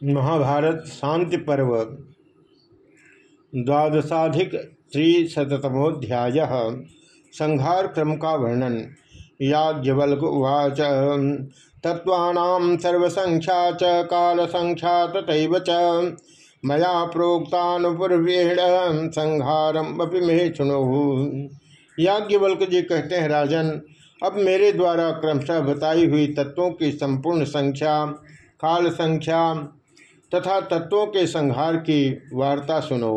महाभारत शांति पर्व, द्वादशाधिक त्रिशतमोध्याय संहार क्रम का वर्णन, याज्ञवल्क उवाच। तत्वानां सर्वसंख्या च काल संख्या तथैव च। मया प्रोक्तानुपूर्वेण संहारम अपि मे सुनो याज्ञवल्क जी कहते हैं, राजन, अब मेरे द्वारा क्रमशः बताई हुई तत्वों की संपूर्ण संख्या काल संख्या तथा तत्वों के संहार की वार्ता सुनो।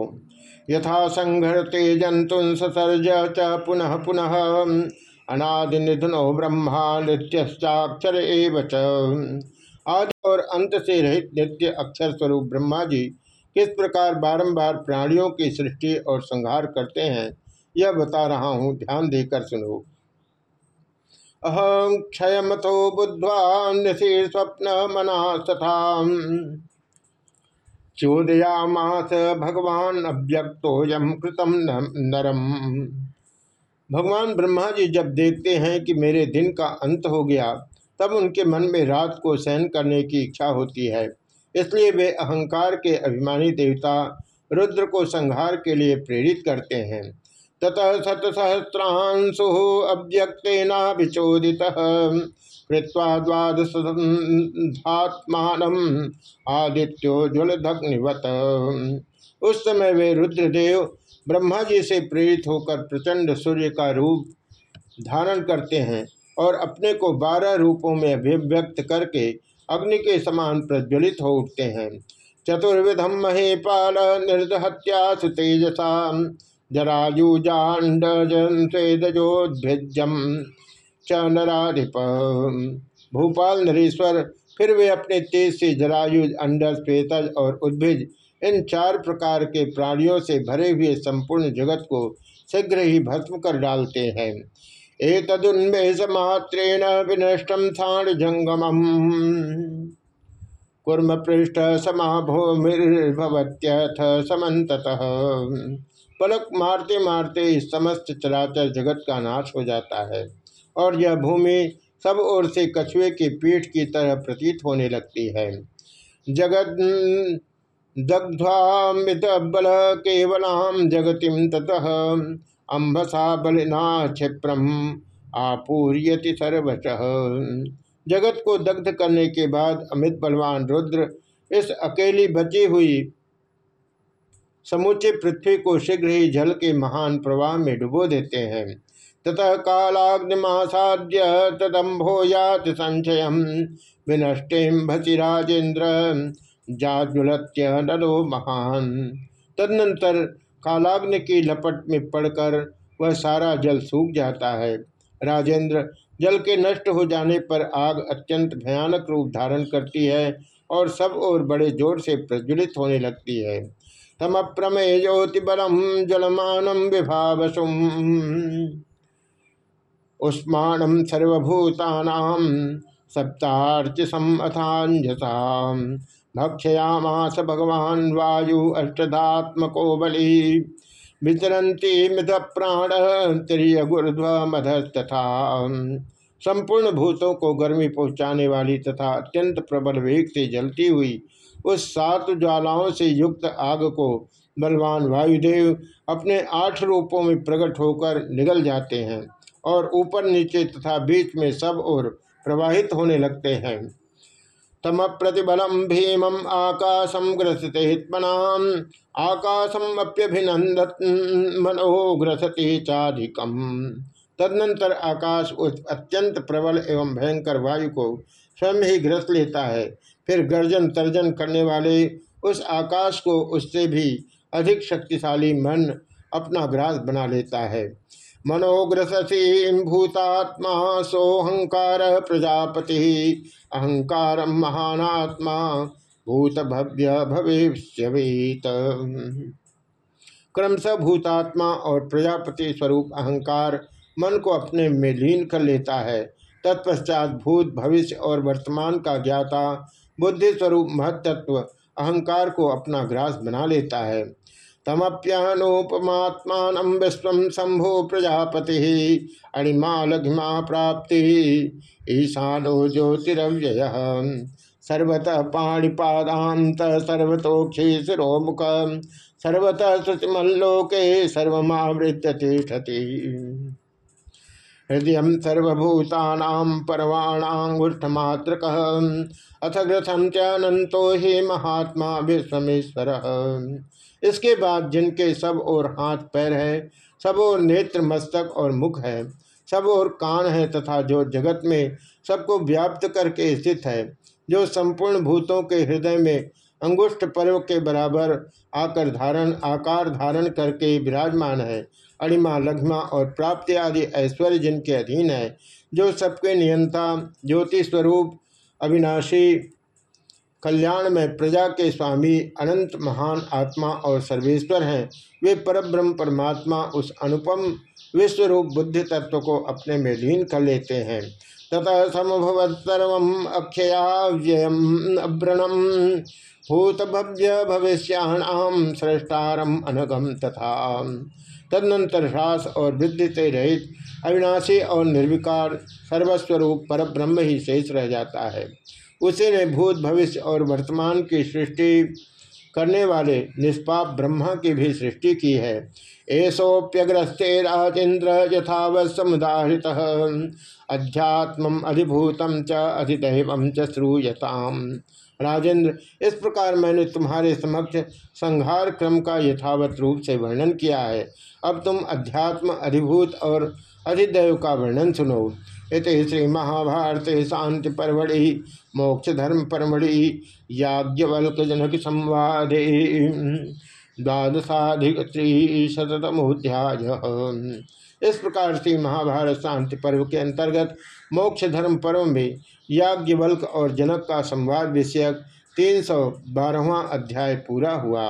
यथा संघरते जंतुन च पुनः पुनः। अनादि निधनो ब्रह्मा नित्याक्षर एव आदि और अंत से रहित नित्य अक्षर स्वरूप ब्रह्मा जी किस प्रकार बारंबार प्राणियों की सृष्टि और संहार करते हैं, यह बता रहा हूँ, ध्यान देकर सुनो। अहम क्षयमथो बुद्ध्वा स्वप्न मना तथा चोदयामास, भगवान अव्यक्तोयम कृतम नरम। भगवान ब्रह्मा जी जब देखते हैं कि मेरे दिन का अंत हो गया, तब उनके मन में रात को सहन करने की इच्छा होती है। इसलिए वे अहंकार के अभिमानी देवता रुद्र को संहार के लिए प्रेरित करते हैं। ततः शतसहस्रांशु अव्यक्तेना विचोदित। कृत्वा द्वादशात्मान आदित्योज्वलग्निवत उस समय वे रुद्रदेव ब्रह्मा जी से प्रेरित होकर प्रचंड सूर्य का रूप धारण करते हैं और अपने को बारह रूपों में अभिव्यक्त करके अग्नि के समान प्रज्वलित हो उठते हैं। चतुर्विधम महेपाल निर्दहत्या तेजसा जरायुजाडोद्भिजम च नराधिप। भूपाल, नरेश्वर, फिर वे अपने तेज से जरायुज अंडस पेतज और उद्भिज, इन चार प्रकार के प्राणियों से भरे हुए संपूर्ण जगत को शीघ्र ही भस्म कर डालते हैं। एक तदुन्मेष मात्रेण विनष्टम थाण जंगम कुर्म पृष्ठ समाभूमिर्भवत्यथ समत पलक मारते मारते समस्त चराचर जगत का नाश हो जाता है और यह भूमि सब ओर से कछुए की पीठ की तरह प्रतीत होने लगती है। जगत दग्ध्वामित बल केवलाम जगतिम ततः अम्बसा बलिना क्षिप्रम आपूर्यति सर्वच जगत को दग्ध करने के बाद अमित बलवान रुद्र इस अकेली बची हुई समूचे पृथ्वी को शीघ्र ही जल के महान प्रवाह में डुबो देते हैं। ततः कालाग्निमासाद्य तदम्भो यात संशय विनष्टिम भसी राजेन्द्र, जाज्वलत्य नलो महान। तदनंतर कालाग्नि की लपट में पड़कर वह सारा जल सूख जाता है। राजेंद्र जल के नष्ट हो जाने पर आग अत्यंत भयानक रूप धारण करती है और सब ओर बड़े ज़ोर से प्रज्वलित होने लगती है। तम प्रमेय ज्योति बलम जलमानम विभावसुम। उष्माणम सर्वभूतानाम सप्तार्चिसम अथांजसा भक्षयामास भगवान वायु अष्टधात्मको बलि। विचरती मिथ प्राण त्रिय गुरुध्व मधस्तथा संपूर्ण भूतों को गर्मी पहुँचाने वाली तथा अत्यंत प्रबल वेग से जलती हुई उस सात ज्वालाओं से युक्त आग को बलवान वायुदेव अपने आठ रूपों में प्रकट होकर निगल जाते हैं और ऊपर नीचे तथा बीच में सब ओर प्रवाहित होने लगते हैं। तम प्रतिबलम भीमम आकाशम ग्रसते ग्रसतेत्मनाम आकाशम मनो ग्रसते चाधिकम। तदनंतर आकाश उस अत्यंत प्रबल एवं भयंकर वायु को स्वयं ही ग्रस लेता है। फिर गर्जन तर्जन करने वाले उस आकाश को उससे भी अधिक शक्तिशाली मन अपना ग्रास बना लेता है। मनोग्रसी भूतात्मा सोहंकार प्रजापति, अहंकार महानात्मा भूत भव्य भविष्य क्रमशः भूतात्मा और प्रजापति स्वरूप अहंकार मन को अपने में लीन कर लेता है। तत्पश्चात भूत भविष्य और वर्तमान का ज्ञाता, बुद्धि स्वरूप महत्त्व अहंकार को अपना ग्रास बना लेता है। तमप्यानोपमात्मान विश्व शंभो प्रजापति अणिमा लघिमा प्राप्ति ईशानो ज्योतिरव्यय। सर्वतः पाणिपादांत सर्वतोक्षी शिरोमुख, सर्वतः श्रुतिमल्लोके सर्वमावृत्य हृदय सर्वभूतानां परवाणांगुष्ठमात्रक अथ ग्रथंत्यानंतो ही महात्मा विश्वमेश्वर। इसके बाद जिनके सब और हाथ पैर है, सब और नेत्र, मस्तक और मुख है, सब और कान है तथा जो जगत में सबको व्याप्त करके स्थित है, जो संपूर्ण भूतों के हृदय में अंगुष्ठ पर्व के बराबर आकर धारण, आकार धारण करके विराजमान है। अणिमा, लघ्मा और प्राप्ति आदि ऐश्वर्य जिनके अधीन है, जो सबके नियंता, ज्योति स्वरूप, अविनाशी, कल्याण में प्रजा के स्वामी, अनंत महान आत्मा और सर्वेश्वर हैं। वे परब्रह्म परमात्मा उस अनुपम विश्वरूप बुद्धि तत्व को अपने में लीन कर लेते हैं। ततः समभवत्सर्व अक्षयाव्ययम अव्रणम। भूत भव्य भविष्याणाम श्रेष्ठारम अनगम तथा। तदनंतर ह्रास और वृद्धि से रहित, अविनाशी और निर्विकार, सर्वस्वरूप पर ब्रह्म ही शेष रह जाता है। उसी ने भूत, भविष्य और वर्तमान की सृष्टि करने वाले निष्पाप ब्रह्मा की भी सृष्टि की है। एसोप्यग्रस्ते राजेन्द्र यथावत समुदाहृत। अध्यात्म अधिभूतम च अधिदैव च श्रूयताम। राजेंद्र इस प्रकार मैंने तुम्हारे समक्ष संहार क्रम का यथावत रूप से वर्णन किया है। अब तुम अध्यात्म, अधिभूत और अधिदैव का वर्णन सुनो। इत श्री महाभारत शांति परमढ़ि मोक्ष धर्म परमढ़ि याज्ञवल्क जनक संवादे द्वादशाधिक शतमोध्याय इस प्रकार से महाभारत शांति पर्व के अंतर्गत मोक्ष धर्म पर्व में याज्ञवल्क और जनक का संवाद विषयक तीन सौ बारहवा अध्याय पूरा हुआ।